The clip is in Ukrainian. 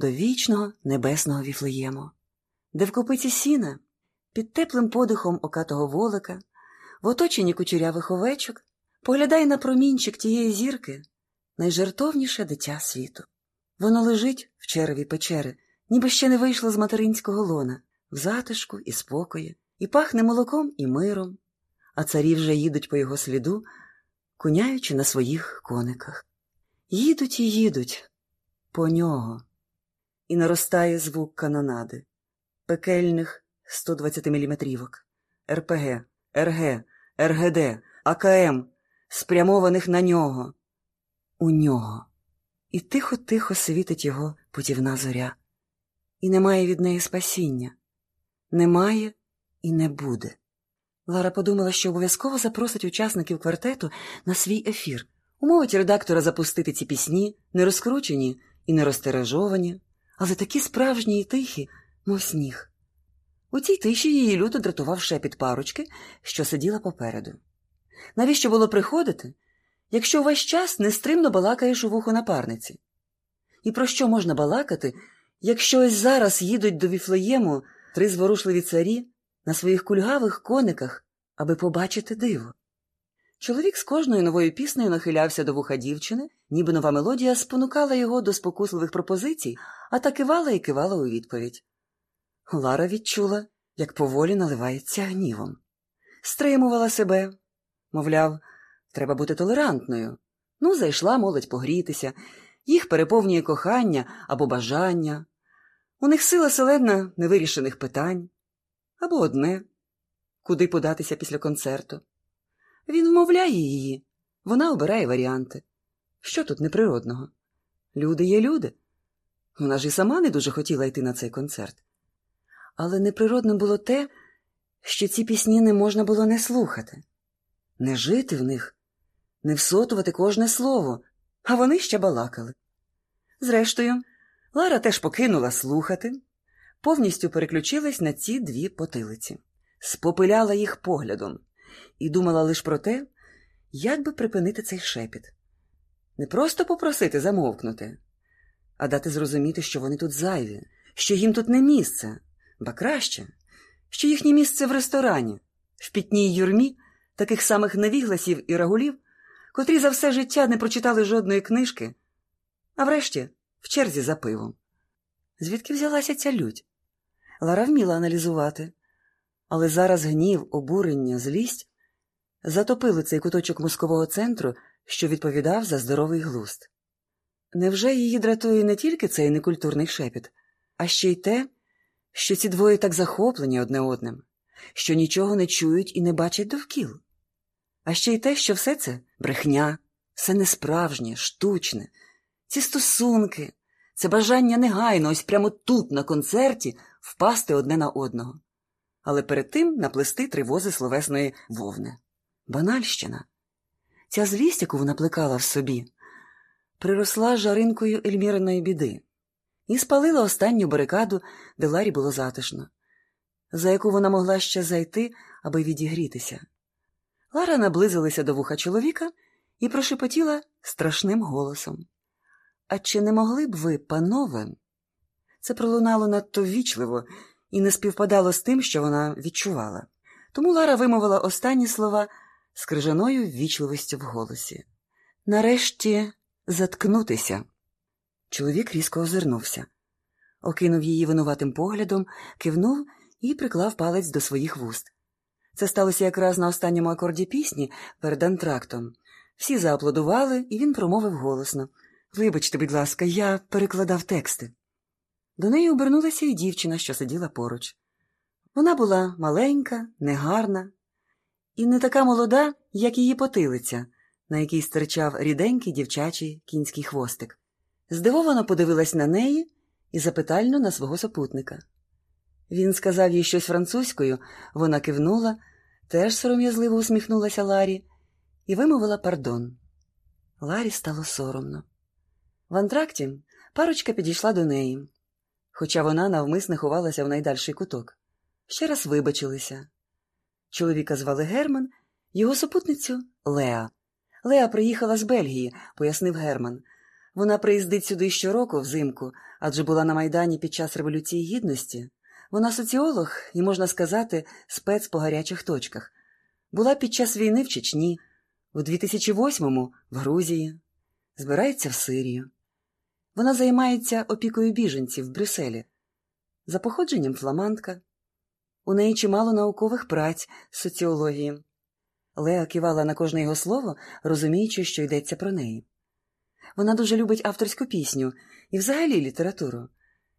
до вічного небесного віфлеєму, де в копиці сіна, під теплим подихом окатого волика, в оточенні кучерявих овечок, поглядає на промінчик тієї зірки найжертовніше дитя світу. Воно лежить в череві печери, ніби ще не вийшло з материнського лона, в затишку і спокої, і пахне молоком і миром, а царі вже їдуть по його сліду, куняючи на своїх кониках. Їдуть і їдуть по нього, і наростає звук канонади, пекельних 120 міліметрівок, РПГ, РГ, РГД, АКМ, спрямованих на нього, у нього. І тихо-тихо світить його путівна зоря. І немає від неї спасіння. Немає і не буде. Лара подумала, що обов'язково запросить учасників квартету на свій ефір, умовить редактора запустити ці пісні, не розкручені і не розтережовані, але такі справжні і тихі, мов сніг. У цій тиші її люто дратував шепіт парочки, що сиділа попереду. Навіщо було приходити, якщо весь час нестримно балакаєш у вухо напарниці? І про що можна балакати, якщо ось зараз їдуть до віфлеєму три зворушливі царі на своїх кульгавих кониках, аби побачити диво? Чоловік з кожною новою піснею нахилявся до вуха дівчини, ніби нова мелодія спонукала його до спокусливих пропозицій, а та кивала і кивала у відповідь. Лара відчула, як поволі наливається гнівом. Стримувала себе, мовляв, треба бути толерантною. Ну, зайшла молодь погрітися, їх переповнює кохання або бажання. У них сила селена невирішених питань. Або одне куди податися після концерту. Він вмовляє її, вона обирає варіанти. Що тут неприродного? Люди є люди. Вона ж і сама не дуже хотіла йти на цей концерт. Але неприродним було те, що ці пісні не можна було не слухати, не жити в них, не всотувати кожне слово, а вони ще балакали. Зрештою, Лара теж покинула слухати, повністю переключилась на ці дві потилиці, спопиляла їх поглядом і думала лише про те, як би припинити цей шепіт. Не просто попросити замовкнути, а дати зрозуміти, що вони тут зайві, що їм тут не місце, ба краще, що їхнє місце в ресторані, в пітній юрмі таких самих невігласів і рагулів, котрі за все життя не прочитали жодної книжки, а врешті в черзі за пивом. Звідки взялася ця лють? Лара вміла аналізувати, але зараз гнів, обурення, злість затопили цей куточок мозкового центру, що відповідав за здоровий глузд. Невже її дратує не тільки цей некультурний шепіт, а ще й те, що ці двоє так захоплені одне одним, що нічого не чують і не бачать довкіл, а ще й те, що все це брехня, все несправжнє, штучне, ці стосунки, це бажання негайно, ось прямо тут, на концерті, впасти одне на одного, але перед тим наплести тривози словесної вовни. Банальщина. Ця злість, яку вона плекала в собі, приросла жаринкою Ельміриної біди і спалила останню барикаду, де Ларі було затишно, за яку вона могла ще зайти, аби відігрітися. Лара наблизилася до вуха чоловіка і прошепотіла страшним голосом. А чи не могли б ви, панове? Це пролунало надто ввічливо і не співпадало з тим, що вона відчувала. Тому Лара вимовила останні слова з крижаною ввічливістю в голосі. Нарешті заткнутися. Чоловік різко озирнувся, окинув її винуватим поглядом, кивнув і приклав палець до своїх вуст. Це сталося якраз на останньому акорді пісні перед антрактом. Всі зааплодували, і він промовив голосно Вибачте, будь ласка, я перекладав тексти. До неї обернулася і дівчина, що сиділа поруч. Вона була маленька, негарна і не така молода, як її потилиця, на якій стирчав ріденький дівчачий кінський хвостик. Здивовано подивилась на неї і запитально на свого супутника. Він сказав їй щось французькою, вона кивнула, теж сором'язливо усміхнулася Ларі і вимовила пардон. Ларі стало соромно. В антракті парочка підійшла до неї, хоча вона навмисне ховалася в найдальший куток. Ще раз вибачилися. Чоловіка звали Герман, його супутницю Леа. Леа приїхала з Бельгії, пояснив Герман. Вона приїздить сюди щороку взимку, адже була на Майдані під час Революції Гідності. Вона соціолог і, можна сказати, спец по гарячих точках. Була під час війни в Чечні, у 2008-му в Грузії, збирається в Сирію. Вона займається опікою біженців в Брюсселі. За походженням фламандка. У неї чимало наукових праць з соціології. Леа кивала на кожне його слово, розуміючи, що йдеться про неї. Вона дуже любить авторську пісню і взагалі літературу.